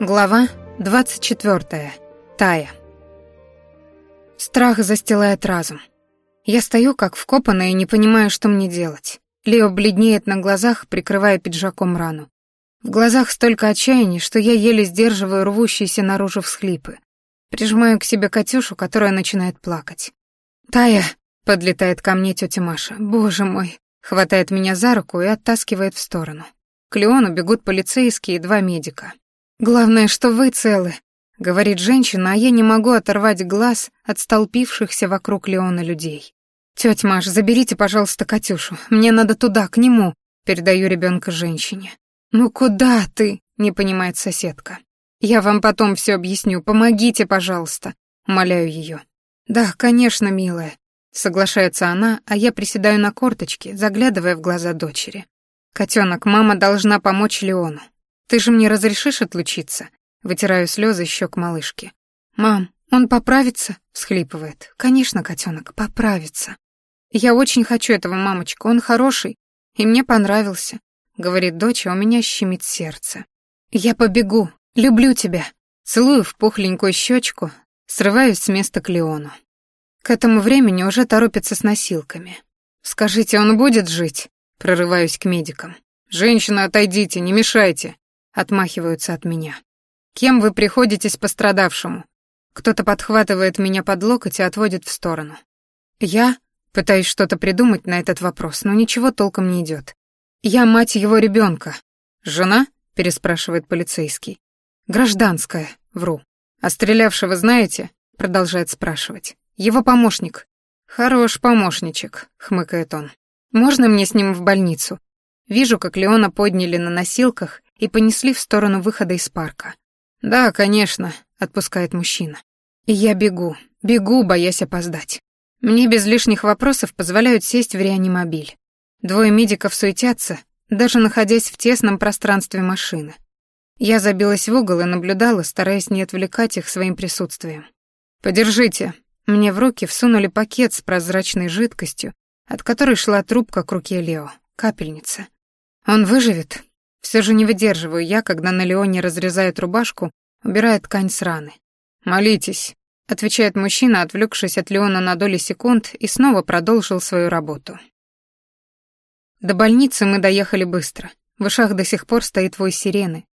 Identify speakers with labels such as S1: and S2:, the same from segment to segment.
S1: Глава 24. Тая. Страх застилает разум. Я стою как вкопанная и не понимаю, что мне делать. Лео бледнеет на глазах, прикрывая пиджаком рану. В глазах столько отчаяния, что я еле сдерживаю рвущиеся наружу всхлипы. Прижимаю к себе Катюшу, которая начинает плакать. «Тая!» — подлетает ко мне тетя Маша. «Боже мой!» — хватает меня за руку и оттаскивает в сторону. К Леону бегут полицейские и два медика. «Главное, что вы целы», — говорит женщина, а я не могу оторвать глаз от столпившихся вокруг Леона людей. «Тётя Маш, заберите, пожалуйста, Катюшу. Мне надо туда, к нему», — передаю ребенка женщине. «Ну куда ты?» — не понимает соседка. «Я вам потом все объясню. Помогите, пожалуйста», — умоляю ее. «Да, конечно, милая», — соглашается она, а я приседаю на корточки, заглядывая в глаза дочери. «Котенок, мама должна помочь Леону. Ты же мне разрешишь отлучиться?» Вытираю слезы щек малышки. «Мам, он поправится?» — всхлипывает. «Конечно, котенок, поправится. Я очень хочу этого, мамочка, он хороший, и мне понравился», — говорит дочь, а у меня щемит сердце. «Я побегу, люблю тебя». Целую в пухленькую щечку, срываюсь с места к Леону. К этому времени уже торопится с носилками. «Скажите, он будет жить?» Прорываюсь к медикам. «Женщина, отойдите, не мешайте!» Отмахиваются от меня. «Кем вы приходитесь пострадавшему?» Кто-то подхватывает меня под локоть и отводит в сторону. Я пытаюсь что-то придумать на этот вопрос, но ничего толком не идет. Я мать его ребенка. «Жена?» — переспрашивает полицейский. «Гражданская», — вру. «А стрелявшего знаете?» — продолжает спрашивать. «Его помощник». «Хорош помощничек», — хмыкает он. «Можно мне с ним в больницу?» Вижу, как Леона подняли на носилках и понесли в сторону выхода из парка. «Да, конечно», — отпускает мужчина. И я бегу, бегу, боясь опоздать. Мне без лишних вопросов позволяют сесть в реанимобиль. Двое медиков суетятся, даже находясь в тесном пространстве машины. Я забилась в угол и наблюдала, стараясь не отвлекать их своим присутствием. «Подержите». Мне в руки всунули пакет с прозрачной жидкостью, от которой шла трубка к руке Лео, капельница. Он выживет. Все же не выдерживаю я, когда на Леоне разрезает рубашку, убирая ткань с раны. «Молитесь», — отвечает мужчина, отвлекшись от Леона на доли секунд, и снова продолжил свою работу. До больницы мы доехали быстро. В ушах до сих пор стоит вой сирены.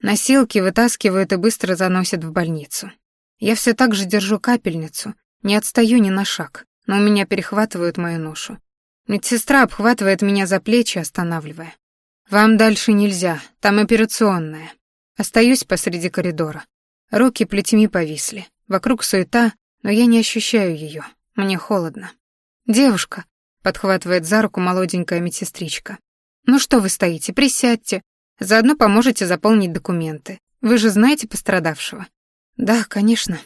S1: Носилки вытаскивают и быстро заносят в больницу. Я все так же держу капельницу, не отстаю ни на шаг но у меня перехватывают мою ношу. Медсестра обхватывает меня за плечи, останавливая. «Вам дальше нельзя, там операционная». Остаюсь посреди коридора. Руки плетьми повисли. Вокруг суета, но я не ощущаю ее. Мне холодно. «Девушка», — подхватывает за руку молоденькая медсестричка. «Ну что вы стоите, присядьте. Заодно поможете заполнить документы. Вы же знаете пострадавшего?» «Да, конечно»,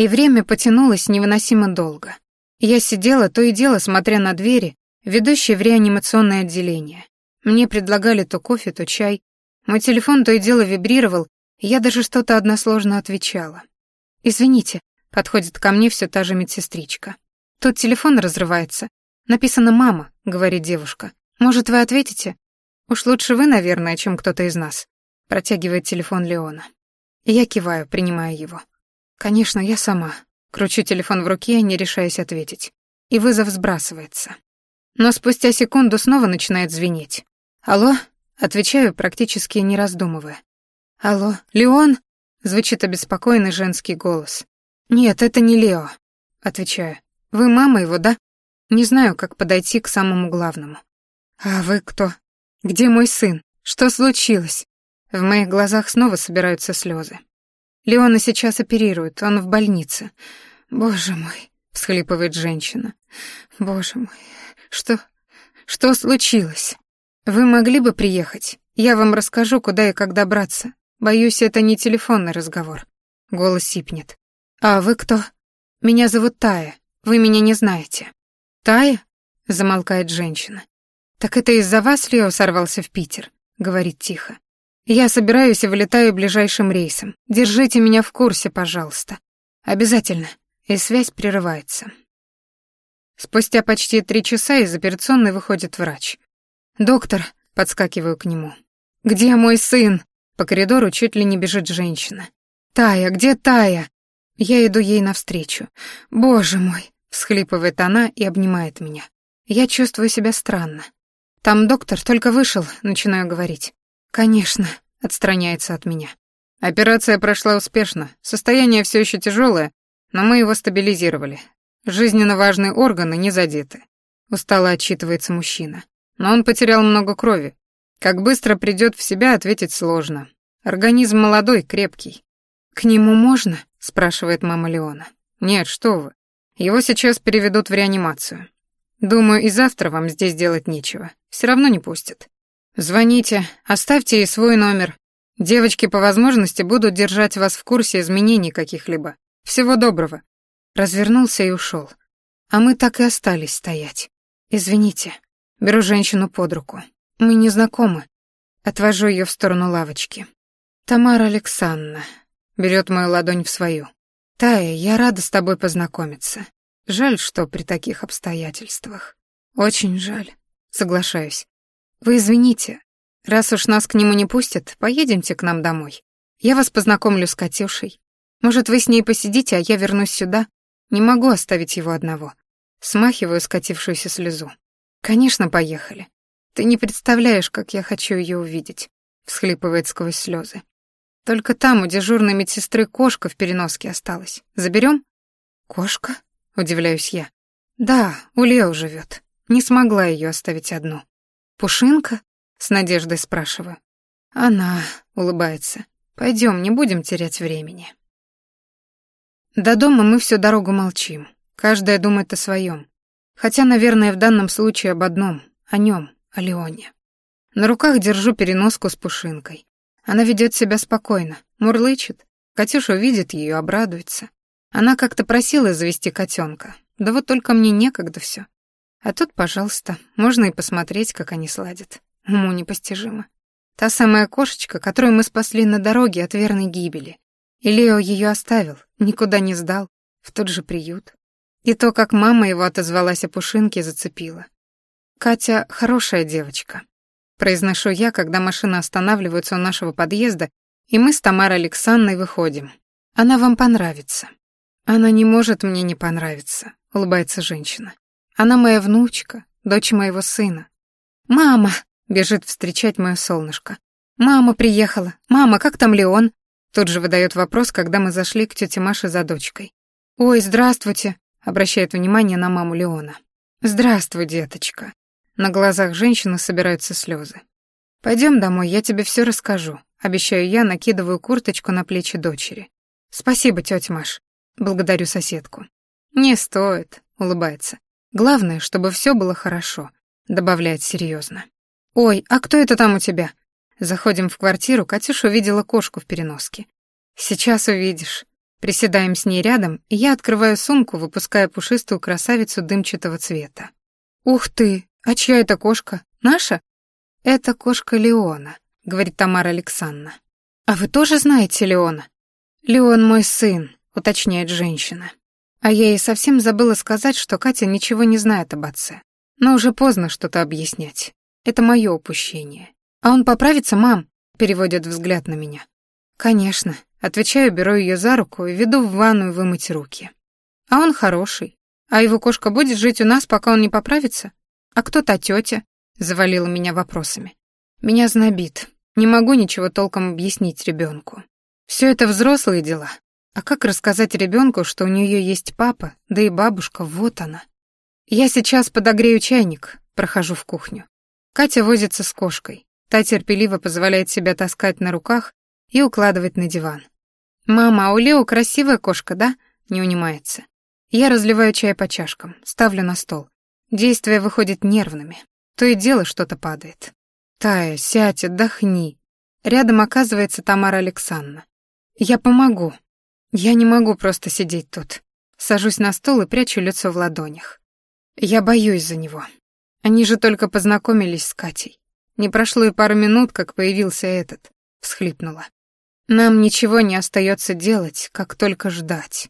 S1: и время потянулось невыносимо долго. Я сидела то и дело, смотря на двери, ведущие в реанимационное отделение. Мне предлагали то кофе, то чай. Мой телефон то и дело вибрировал, и я даже что-то односложно отвечала. «Извините», — подходит ко мне все та же медсестричка. «Тут телефон разрывается. Написано «мама», — говорит девушка. «Может, вы ответите?» «Уж лучше вы, наверное, чем кто-то из нас», — протягивает телефон Леона. Я киваю, принимая его. Конечно, я сама. Кручу телефон в руке, не решаясь ответить. И вызов сбрасывается. Но спустя секунду снова начинает звенеть. «Алло?» — отвечаю, практически не раздумывая. «Алло, Леон?» — звучит обеспокоенный женский голос. «Нет, это не Лео», — отвечаю. «Вы мама его, да?» Не знаю, как подойти к самому главному. «А вы кто? Где мой сын? Что случилось?» В моих глазах снова собираются слезы. Леона сейчас оперируют, он в больнице. Боже мой, всхлипывает женщина. Боже мой, что... что случилось? Вы могли бы приехать? Я вам расскажу, куда и как добраться. Боюсь, это не телефонный разговор. Голос сипнет. А вы кто? Меня зовут Тая. Вы меня не знаете. Тая? Замолкает женщина. Так это из-за вас Лео сорвался в Питер, говорит тихо. Я собираюсь и вылетаю ближайшим рейсом. Держите меня в курсе, пожалуйста. Обязательно. И связь прерывается. Спустя почти три часа из операционной выходит врач. «Доктор», — подскакиваю к нему. «Где мой сын?» — По коридору чуть ли не бежит женщина. «Тая, где Тая?» Я иду ей навстречу. «Боже мой!» — всхлипывает она и обнимает меня. Я чувствую себя странно. «Там доктор только вышел», — начинаю говорить. «Конечно», — отстраняется от меня.
S2: Операция прошла успешно. Состояние все еще тяжелое, но мы его стабилизировали. Жизненно важные органы не задеты. Устало отчитывается мужчина. Но он потерял много крови. Как быстро придет в себя, ответить сложно. Организм молодой, крепкий.
S1: «К нему можно?» — спрашивает мама Леона.
S2: «Нет, что вы. Его сейчас переведут в реанимацию. Думаю, и завтра вам здесь делать нечего. Все равно не пустят. Звоните, оставьте ей свой номер. Девочки по возможности будут держать вас в курсе изменений каких-либо. Всего доброго.
S1: Развернулся и ушел. А мы так и остались стоять. Извините. Беру женщину под руку. Мы не знакомы. Отвожу ее в сторону лавочки. Тамара Александровна берет мою ладонь в свою. Тая, я рада с тобой познакомиться. Жаль, что при таких обстоятельствах. Очень жаль. Соглашаюсь. Вы извините. Раз уж нас к нему не пустят, поедемте к нам домой. Я вас познакомлю с Катюшей. Может, вы с ней посидите, а я вернусь сюда? Не могу оставить его одного. Смахиваю скатившуюся слезу. Конечно, поехали. Ты не представляешь, как я хочу ее увидеть. Всхлипывает сквозь слезы. Только там у дежурной медсестры кошка в переноске осталась. Заберем? Кошка? Удивляюсь я. Да, у Лео живет. Не смогла ее оставить одну. Пушинка? С надеждой спрашиваю. Она улыбается. Пойдем, не будем терять времени. До дома мы всю дорогу молчим. Каждая думает о своем. Хотя, наверное, в данном случае об одном, о нем, о Леоне. На руках держу переноску с пушинкой. Она ведет себя спокойно, мурлычет. Катюша увидит ее, обрадуется. Она как-то просила завести котенка. Да вот только мне некогда все. А тут, пожалуйста, можно и посмотреть, как они сладят. Уму непостижимо. Та самая кошечка, которую мы спасли на дороге от верной гибели. И Лео ее оставил, никуда не сдал, в тот же приют. И то, как мама его отозвалась о Пушинке, зацепила. Катя хорошая девочка. Произношу я, когда машина останавливается у нашего подъезда, и мы с Тамарой Александровной выходим. Она вам понравится. «Она не может мне не понравиться», — улыбается женщина. «Она моя внучка, дочь моего сына». «Мама!» — бежит встречать мое солнышко. «Мама приехала! Мама, как там Леон?» Тут же выдает вопрос, когда мы зашли к тете Маше за дочкой. «Ой, здравствуйте!» — обращает внимание на маму Леона. «Здравствуй, деточка!» На глазах женщины собираются слезы. Пойдем домой, я тебе все расскажу», — обещаю я, накидываю курточку на плечи дочери. «Спасибо, тетя Маш. Благодарю соседку. Не стоит, улыбается. Главное, чтобы все было хорошо, добавляет серьезно. Ой, а кто это там у тебя? Заходим в квартиру, Катюша увидела кошку в переноске. Сейчас увидишь. Приседаем с ней рядом, и я открываю сумку, выпуская пушистую красавицу дымчатого цвета. Ух ты, а чья это кошка? Наша? Это кошка Леона, говорит Тамара Александровна. А вы тоже знаете Леона? Леон мой сын, уточняет женщина. А я ей совсем забыла сказать, что Катя ничего не знает об отце. Но уже поздно что-то объяснять. Это мое упущение. А он поправится, мам? Переводит взгляд на меня. Конечно. Отвечаю, беру ее за руку и веду в ванную вымыть руки. А он хороший. А его кошка будет жить у нас, пока он не поправится? А кто та тетя? Завалила меня вопросами. Меня знобит. Не могу ничего толком объяснить ребенку. Все это взрослые дела, а как рассказать ребенку, что у нее есть папа, да и бабушка, вот она. Я сейчас подогрею чайник, прохожу в кухню. Катя возится с кошкой. Та терпеливо позволяет себя таскать на руках и укладывать на диван. «Мама, а у Лео красивая кошка, да?» — не унимается. Я разливаю чай по чашкам, ставлю на стол. Действия выходят нервными. То и дело что-то падает. «Тая, сядь, отдохни». Рядом оказывается Тамара Александровна. «Я помогу», я не могу просто сидеть тут. Сажусь на стул и прячу лицо в ладонях. Я боюсь за него. Они же только познакомились с Катей. Не прошло и пару минут, как появился этот. Всхлипнула. Нам ничего не остается делать, как только ждать.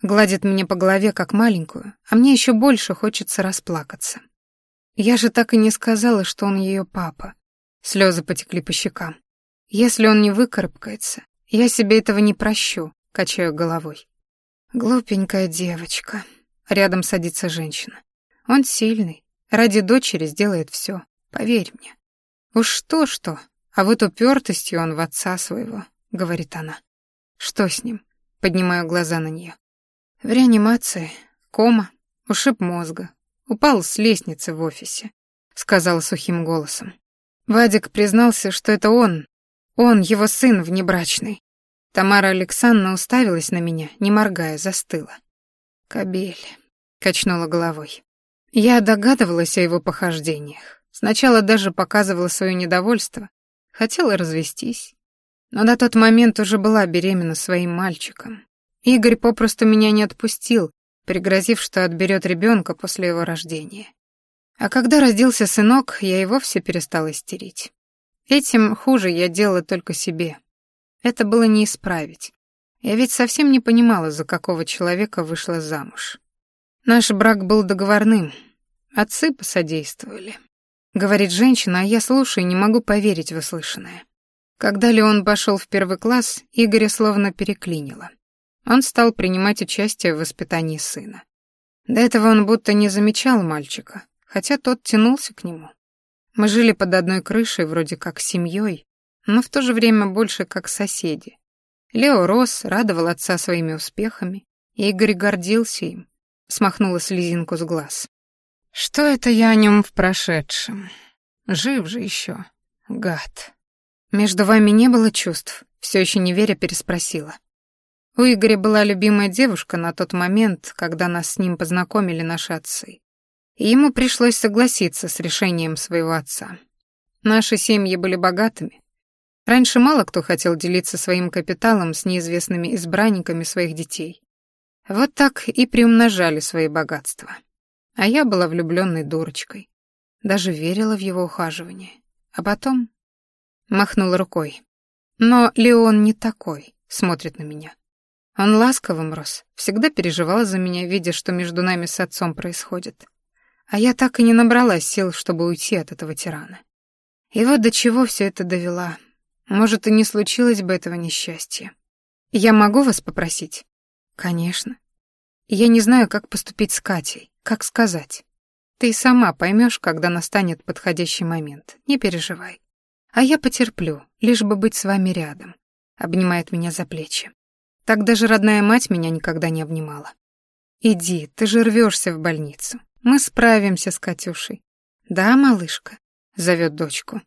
S1: Гладит меня по голове, как маленькую, а мне еще больше хочется расплакаться. Я же так и не сказала, что он ее папа. Слезы потекли по щекам. Если он не выкарабкается, я себе этого не прощу, качаю головой. Глупенькая девочка. Рядом садится женщина. Он сильный, ради дочери сделает все, поверь мне. Уж что-что, а вот упертостью он в отца своего, говорит она. Что с ним? Поднимаю глаза на нее. В реанимации, кома, ушиб мозга, упал с лестницы в офисе, сказала сухим голосом. Вадик признался, что это он, он, его сын внебрачный. Тамара Александровна уставилась на меня, не моргая, застыла. «Кобель», — качнула головой. Я догадывалась о его похождениях. Сначала даже показывала свое недовольство. Хотела развестись. Но на тот момент уже была беременна своим мальчиком. Игорь попросту меня не отпустил, пригрозив, что отберет ребенка после его рождения. А когда родился сынок, я и вовсе перестала истерить. Этим хуже я делала только себе. Это было не исправить. Я ведь совсем не понимала, за какого человека вышла замуж. Наш брак был договорным. Отцы посодействовали. Говорит женщина, а я слушаю и не могу поверить в услышанное. Когда Леон пошел в первый класс, Игоря словно переклинило. Он стал принимать участие в воспитании сына. До этого он будто не замечал мальчика, хотя тот тянулся к нему. Мы жили под одной крышей, вроде как семьей, но в то же время больше как соседи. Лео рос, радовал отца своими успехами, и Игорь гордился им, смахнула слезинку с глаз. Что это я о нем в прошедшем? Жив же еще, гад. Между вами не было чувств, все еще не веря переспросила. У Игоря была любимая девушка на тот момент, когда нас с ним познакомили наши отцы. И ему пришлось согласиться с решением своего отца. Наши семьи были богатыми, Раньше мало кто хотел делиться своим капиталом с неизвестными избранниками своих детей. Вот так и приумножали свои богатства. А я была влюбленной дурочкой. Даже верила в его ухаживание. А потом махнула рукой. Но Леон не такой, смотрит на меня. Он ласковым рос, всегда переживал за меня, видя, что между нами с отцом происходит. А я так и не набралась сил, чтобы уйти от этого тирана. И вот до чего все это довела. Может, и не случилось бы этого несчастья. Я могу вас попросить? Конечно. Я не знаю, как поступить с Катей, как сказать. Ты сама поймешь, когда настанет подходящий момент. Не переживай. А я потерплю, лишь бы быть с вами рядом. Обнимает меня за плечи. Так даже родная мать меня никогда не обнимала. Иди, ты же рвешься в больницу. Мы справимся с Катюшей. Да, малышка, зовет дочку.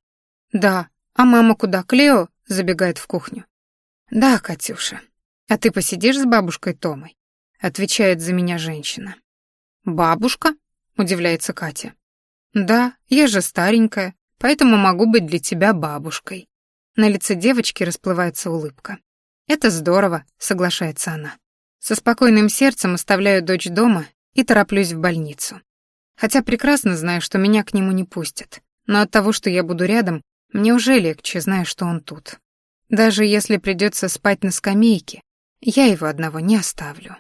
S1: Да, «А мама куда? Клео?» — забегает в кухню. «Да, Катюша. А ты посидишь с бабушкой Томой?» — отвечает за меня женщина. «Бабушка?» — удивляется Катя. «Да, я же старенькая, поэтому могу быть для тебя бабушкой». На лице девочки расплывается улыбка. «Это здорово», — соглашается она. Со спокойным сердцем оставляю дочь дома и тороплюсь в больницу. Хотя прекрасно знаю, что меня к нему не пустят. Но от того, что я буду рядом, мне уже легче, зная, что он тут. Даже если придется спать на скамейке, я его одного не оставлю.